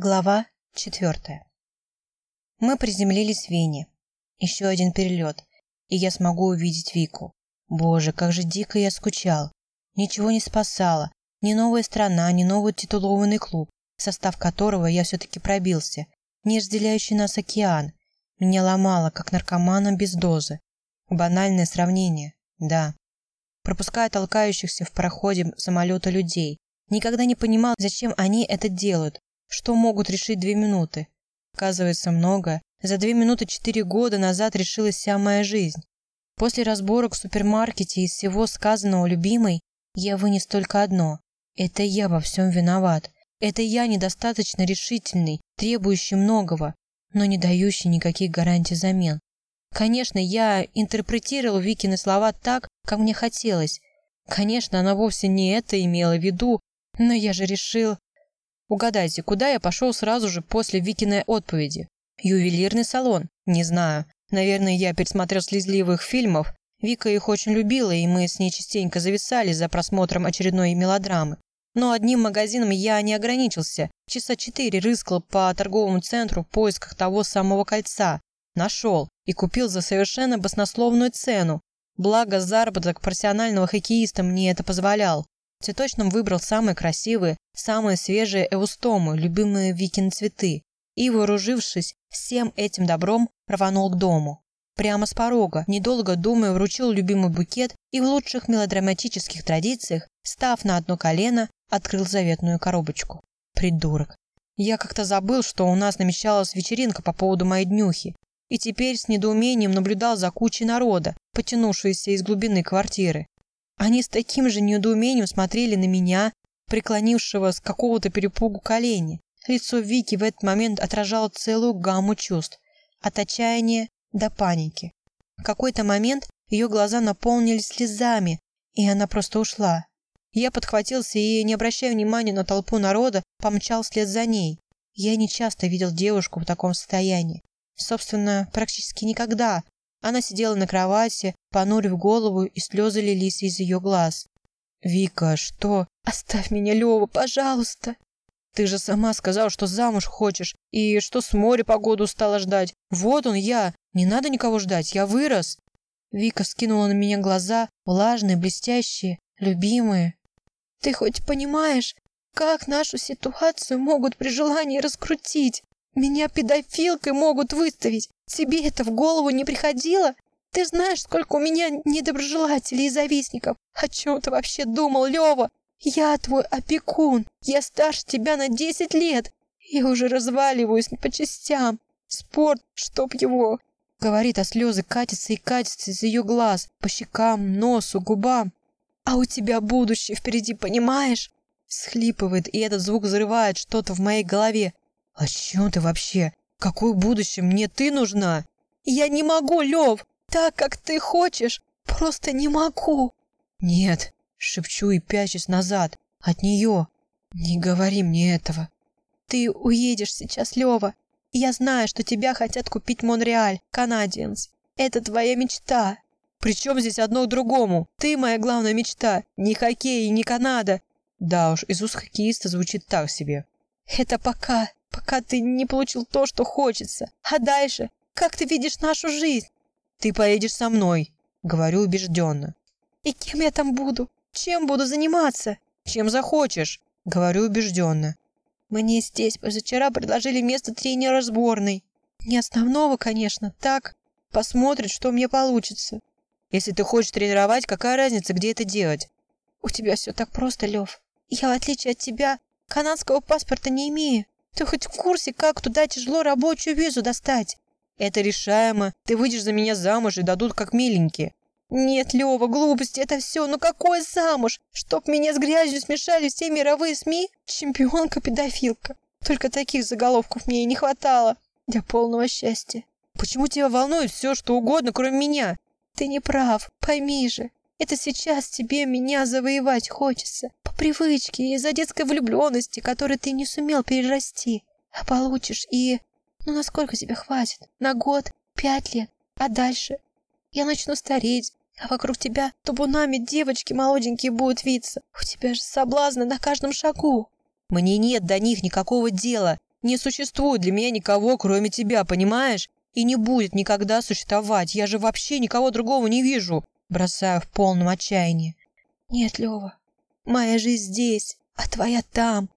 Глава четвертая. Мы приземлились в Вене. Еще один перелет, и я смогу увидеть Вику. Боже, как же дико я скучал. Ничего не спасало. Ни новая страна, ни новый титулованный клуб, состав которого я все-таки пробился. Ни разделяющий нас океан. Меня ломало, как наркомана без дозы. Банальное сравнение, да. Пропуская толкающихся в проходе самолета людей. Никогда не понимал, зачем они это делают, что могут решить две минуты? Оказывается, много. За две минуты четыре года назад решилась вся моя жизнь. После разборок в супермаркете из всего сказанного любимой я вынес только одно. Это я во всем виноват. Это я недостаточно решительный, требующий многого, но не дающий никаких гарантий взамен. Конечно, я интерпретировал Викины слова так, как мне хотелось. Конечно, она вовсе не это имела в виду, но я же решил... Угадайте, куда я пошел сразу же после Викиной отповеди? Ювелирный салон? Не знаю. Наверное, я пересмотрел слезливых фильмов. Вика их очень любила, и мы с ней частенько зависали за просмотром очередной мелодрамы. Но одним магазином я не ограничился. Часа четыре рыскал по торговому центру в поисках того самого кольца. Нашел и купил за совершенно баснословную цену. Благо, заработок профессионального хоккеиста мне это позволял. Цветочным выбрал самые красивые, самые свежие эустомы, любимые Викин цветы, и, вооружившись всем этим добром, рванул к дому. Прямо с порога, недолго думая, вручил любимый букет и в лучших мелодраматических традициях, став на одно колено, открыл заветную коробочку. Придурок. Я как-то забыл, что у нас намечалась вечеринка по поводу моей днюхи, и теперь с недоумением наблюдал за кучей народа, потянувшейся из глубины квартиры. Они с таким же недоумением смотрели на меня, преклонившего с какого-то перепугу колени. Лицо Вики в этот момент отражало целую гамму чувств, от отчаяния до паники. В какой-то момент ее глаза наполнились слезами, и она просто ушла. Я подхватился и, не обращая внимания на толпу народа, помчал вслед за ней. Я не часто видел девушку в таком состоянии. Собственно, практически никогда, она сидела на кровати, понурив голову, и слезы лились из ее глаз. «Вика, что? Оставь меня, Лева, пожалуйста!» «Ты же сама сказал, что замуж хочешь, и что с моря погоду стала ждать. Вот он я, не надо никого ждать, я вырос!» Вика скинула на меня глаза, влажные, блестящие, любимые. «Ты хоть понимаешь, как нашу ситуацию могут при желании раскрутить? Меня педофилкой могут выставить. Тебе это в голову не приходило? Ты знаешь, сколько у меня недоброжелателей и завистников. О чем ты вообще думал, Лева? Я твой опекун. Я старше тебя на десять лет. Я уже разваливаюсь по частям. Спорт, чтоб его. Говорит, а слезы катятся и катятся из ее глаз, по щекам, носу, губам. А у тебя будущее впереди, понимаешь? Схлипывает, и этот звук взрывает что-то в моей голове. «О чем ты вообще? Какое будущее? Мне ты нужна!» «Я не могу, Лев! Так, как ты хочешь! Просто не могу!» «Нет!» — шепчу и пячусь назад. «От нее! Не говори мне этого!» «Ты уедешь сейчас, Лева! Я знаю, что тебя хотят купить Монреаль, Канадиенс. Это твоя мечта!» «При чем здесь одно к другому? Ты моя главная мечта! Ни хоккей, ни Канада!» Да уж, из уст хоккеиста звучит так себе. «Это пока пока ты не получил то, что хочется. А дальше? Как ты видишь нашу жизнь? Ты поедешь со мной, говорю убежденно. И кем я там буду? Чем буду заниматься? Чем захочешь, говорю убежденно. Мне здесь позавчера предложили место тренера сборной. Не основного, конечно, так. Посмотрит, что мне получится. Если ты хочешь тренировать, какая разница, где это делать? У тебя все так просто, Лев. Я, в отличие от тебя, канадского паспорта не имею. Ты хоть в курсе, как туда тяжело рабочую визу достать? Это решаемо. Ты выйдешь за меня замуж и дадут как миленькие. Нет, Лева, глупости, это все. Ну какой замуж? Чтоб меня с грязью смешали все мировые СМИ? Чемпионка-педофилка. Только таких заголовков мне и не хватало для полного счастья. Почему тебя волнует все, что угодно, кроме меня? Ты не прав, пойми же. Это сейчас тебе меня завоевать хочется привычки, из-за детской влюбленности, которую ты не сумел перерасти. А получишь и... Ну, насколько тебе хватит? На год? Пять лет? А дальше? Я начну стареть, а вокруг тебя табунами девочки молоденькие будут виться. У тебя же соблазны на каждом шагу. Мне нет до них никакого дела. Не существует для меня никого, кроме тебя, понимаешь? И не будет никогда существовать. Я же вообще никого другого не вижу. Бросаю в полном отчаянии. Нет, Лева, моя жизнь здесь, а твоя там.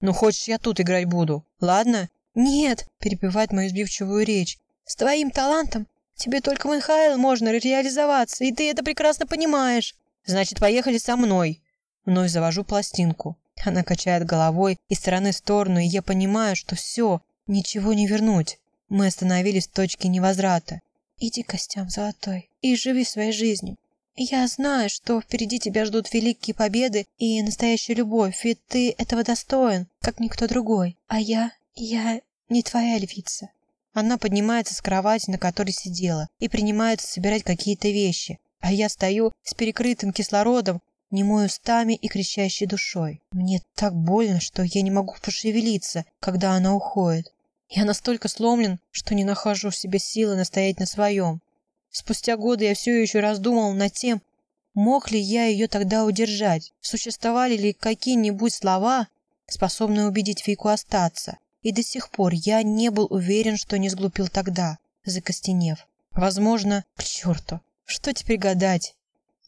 Ну, хочешь, я тут играть буду, ладно? Нет, перебивает мою сбивчивую речь. С твоим талантом тебе только в НХЛ можно реализоваться, и ты это прекрасно понимаешь. Значит, поехали со мной. Вновь завожу пластинку. Она качает головой из стороны в сторону, и я понимаю, что все, ничего не вернуть. Мы остановились в точке невозврата. Иди, Костям Золотой, и живи своей жизнью. Я знаю, что впереди тебя ждут великие победы и настоящая любовь, ведь ты этого достоин, как никто другой. А я, я не твоя львица. Она поднимается с кровати, на которой сидела, и принимается собирать какие-то вещи. А я стою с перекрытым кислородом, немой устами и кричащей душой. Мне так больно, что я не могу пошевелиться, когда она уходит. Я настолько сломлен, что не нахожу в себе силы настоять на своем. Спустя годы я все еще раздумывал над тем, мог ли я ее тогда удержать, существовали ли какие-нибудь слова, способные убедить Вику остаться. И до сих пор я не был уверен, что не сглупил тогда, закостенев. Возможно, к черту, что теперь гадать?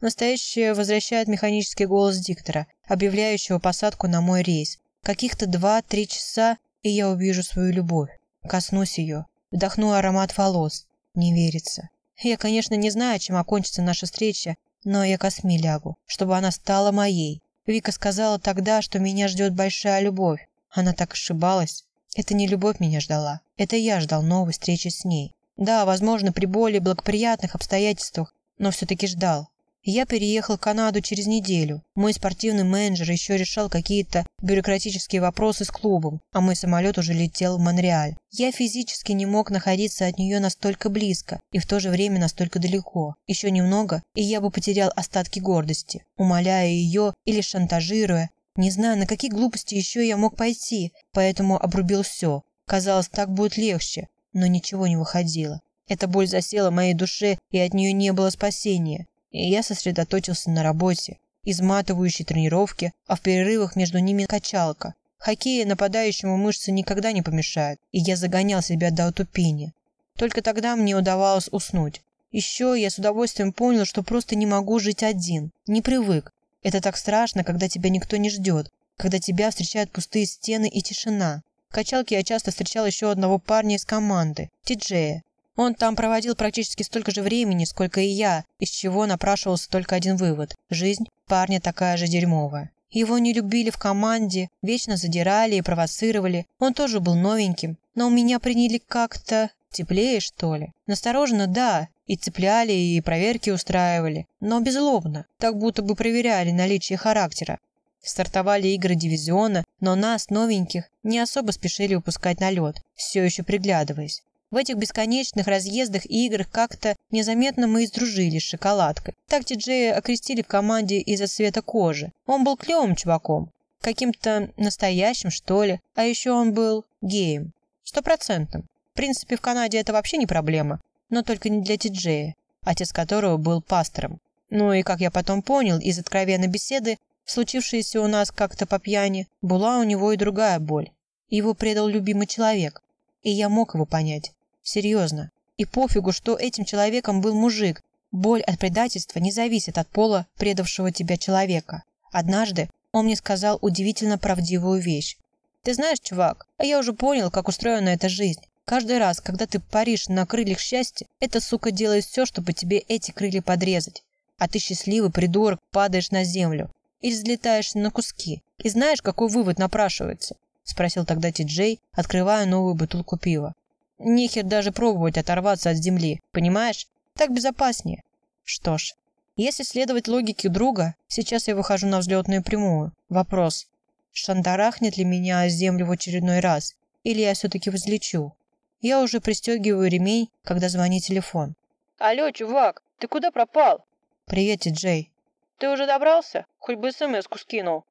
Настоящее возвращает механический голос диктора, объявляющего посадку на мой рейс. Каких-то два-три часа, и я увижу свою любовь. Коснусь ее, вдохну аромат волос. Не верится. Я, конечно, не знаю, чем окончится наша встреча, но я косми лягу, чтобы она стала моей. Вика сказала тогда, что меня ждет большая любовь. Она так ошибалась. Это не любовь меня ждала. Это я ждал новой встречи с ней. Да, возможно, при более благоприятных обстоятельствах, но все-таки ждал. Я переехал в Канаду через неделю. Мой спортивный менеджер еще решал какие-то бюрократические вопросы с клубом, а мой самолет уже летел в Монреаль. Я физически не мог находиться от нее настолько близко и в то же время настолько далеко. Еще немного, и я бы потерял остатки гордости, умоляя ее или шантажируя. Не знаю, на какие глупости еще я мог пойти, поэтому обрубил все. Казалось, так будет легче, но ничего не выходило. Эта боль засела в моей душе, и от нее не было спасения и я сосредоточился на работе, изматывающей тренировке, а в перерывах между ними качалка. Хоккея нападающему мышцы никогда не помешают, и я загонял себя до отупения. Только тогда мне удавалось уснуть. Еще я с удовольствием понял, что просто не могу жить один, не привык. Это так страшно, когда тебя никто не ждет, когда тебя встречают пустые стены и тишина. В качалке я часто встречал еще одного парня из команды, Тиджея. Он там проводил практически столько же времени, сколько и я, из чего напрашивался только один вывод. Жизнь парня такая же дерьмовая. Его не любили в команде, вечно задирали и провоцировали. Он тоже был новеньким, но у меня приняли как-то теплее, что ли. Настороженно, да, и цепляли, и проверки устраивали, но безлобно, так будто бы проверяли наличие характера. Стартовали игры дивизиона, но нас, новеньких, не особо спешили выпускать на лед, все еще приглядываясь. В этих бесконечных разъездах и играх как-то незаметно мы и сдружились с шоколадкой. Так Ти-Джея окрестили в команде из-за цвета кожи. Он был клевым чуваком. Каким-то настоящим, что ли. А еще он был геем. Стопроцентным. В принципе, в Канаде это вообще не проблема. Но только не для Ти-Джея, отец которого был пастором. Ну и, как я потом понял из откровенной беседы, случившейся у нас как-то по пьяни, была у него и другая боль. Его предал любимый человек. И я мог его понять. Серьезно. И пофигу, что этим человеком был мужик. Боль от предательства не зависит от пола предавшего тебя человека. Однажды он мне сказал удивительно правдивую вещь. Ты знаешь, чувак, а я уже понял, как устроена эта жизнь. Каждый раз, когда ты паришь на крыльях счастья, эта сука делает все, чтобы тебе эти крылья подрезать. А ты счастливый придурок падаешь на землю или взлетаешь на куски. И знаешь, какой вывод напрашивается? Спросил тогда Ти-Джей, открывая новую бутылку пива. Нехер даже пробовать оторваться от земли, понимаешь? Так безопаснее. Что ж, если следовать логике друга, сейчас я выхожу на взлетную прямую. Вопрос. Шандарахнет ли меня землю в очередной раз? Или я все-таки взлечу? Я уже пристегиваю ремень, когда звонит телефон. Алло, чувак, ты куда пропал? Привет, Джей. Ты уже добрался? Хоть бы смс-ку скинул.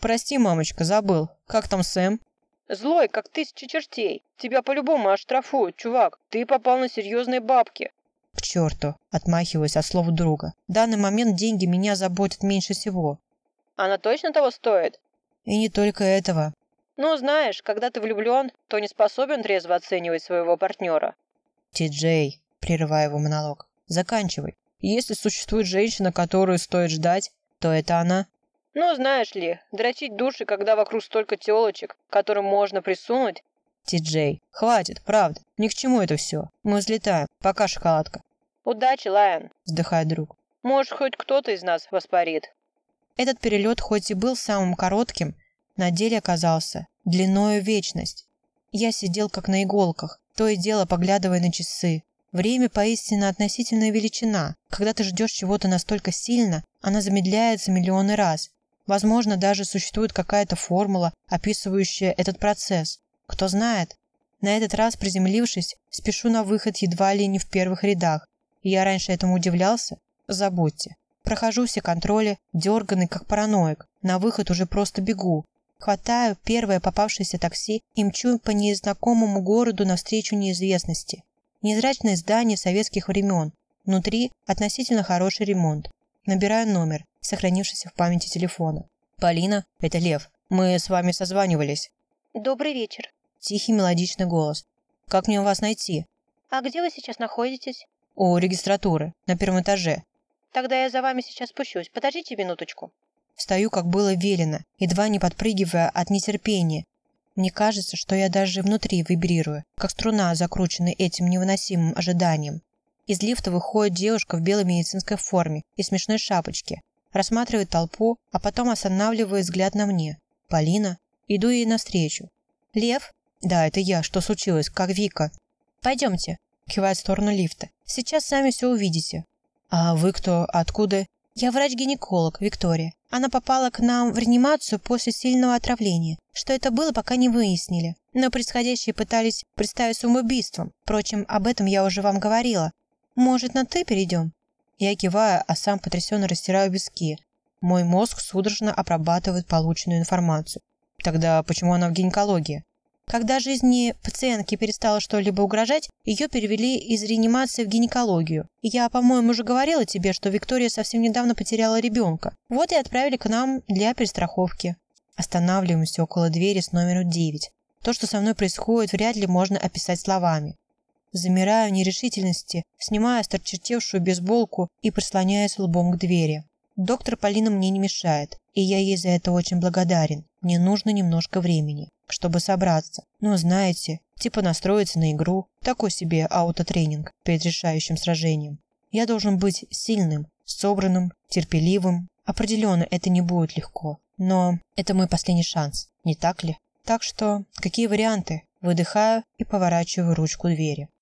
Прости, мамочка, забыл. Как там Сэм? Злой, как тысяча чертей. Тебя по-любому оштрафуют, чувак. Ты попал на серьезные бабки. К черту, отмахиваюсь от слов друга. В данный момент деньги меня заботят меньше всего. Она точно того стоит? И не только этого. Ну, знаешь, когда ты влюблен, то не способен трезво оценивать своего партнера. Ти-Джей, прерывая его монолог, заканчивай. Если существует женщина, которую стоит ждать, то это она. Ну, знаешь ли, дрочить души, когда вокруг столько телочек, которым можно присунуть. Ти-Джей, хватит, правда. Ни к чему это все. Мы взлетаем. Пока, шоколадка. Удачи, Лайон, вздыхает друг. Может, хоть кто-то из нас воспарит. Этот перелет хоть и был самым коротким, на деле оказался длиною вечность. Я сидел как на иголках, то и дело поглядывая на часы. Время поистине относительная величина. Когда ты ждешь чего-то настолько сильно, она замедляется миллионы раз. Возможно, даже существует какая-то формула, описывающая этот процесс. Кто знает? На этот раз, приземлившись, спешу на выход едва ли не в первых рядах. Я раньше этому удивлялся? Забудьте. Прохожу все контроли, дерганный, как параноик. На выход уже просто бегу. Хватаю первое попавшееся такси и мчу по незнакомому городу навстречу неизвестности. Незрачное здание советских времен. Внутри относительно хороший ремонт. Набираю номер, сохранившийся в памяти телефона. «Полина, это Лев. Мы с вами созванивались». Добрый вечер. Тихий мелодичный голос. «Как мне вас найти?» А где вы сейчас находитесь? «У регистратуры, на первом этаже. Тогда я за вами сейчас спущусь. Подождите минуточку. Встаю, как было велено, едва не подпрыгивая от нетерпения. Мне кажется, что я даже внутри вибрирую, как струна, закрученная этим невыносимым ожиданием. Из лифта выходит девушка в белой медицинской форме и смешной шапочке, рассматривает толпу, а потом останавливает взгляд на мне. Полина. Иду ей навстречу. «Лев?» «Да, это я. Что случилось? Как Вика?» «Пойдемте», – кивает в сторону лифта. «Сейчас сами все увидите». «А вы кто? Откуда?» «Я врач-гинеколог, Виктория. Она попала к нам в реанимацию после сильного отравления. Что это было, пока не выяснили. Но происходящее пытались представить самоубийством. Впрочем, об этом я уже вам говорила. Может, на «ты» перейдем?» Я киваю, а сам потрясенно растираю виски. Мой мозг судорожно обрабатывает полученную информацию. Тогда почему она в гинекологии? Когда жизни пациентки перестало что-либо угрожать, ее перевели из реанимации в гинекологию. Я, по-моему, уже говорила тебе, что Виктория совсем недавно потеряла ребенка. Вот и отправили к нам для перестраховки. Останавливаемся около двери с номером 9. То, что со мной происходит, вряд ли можно описать словами. Замираю в нерешительности, снимаю осторчертевшую бейсболку и прислоняюсь лбом к двери. Доктор Полина мне не мешает, и я ей за это очень благодарен. Мне нужно немножко времени чтобы собраться. Ну, знаете, типа настроиться на игру. Такой себе аутотренинг перед решающим сражением. Я должен быть сильным, собранным, терпеливым. Определенно, это не будет легко. Но это мой последний шанс, не так ли? Так что, какие варианты? Выдыхаю и поворачиваю ручку двери.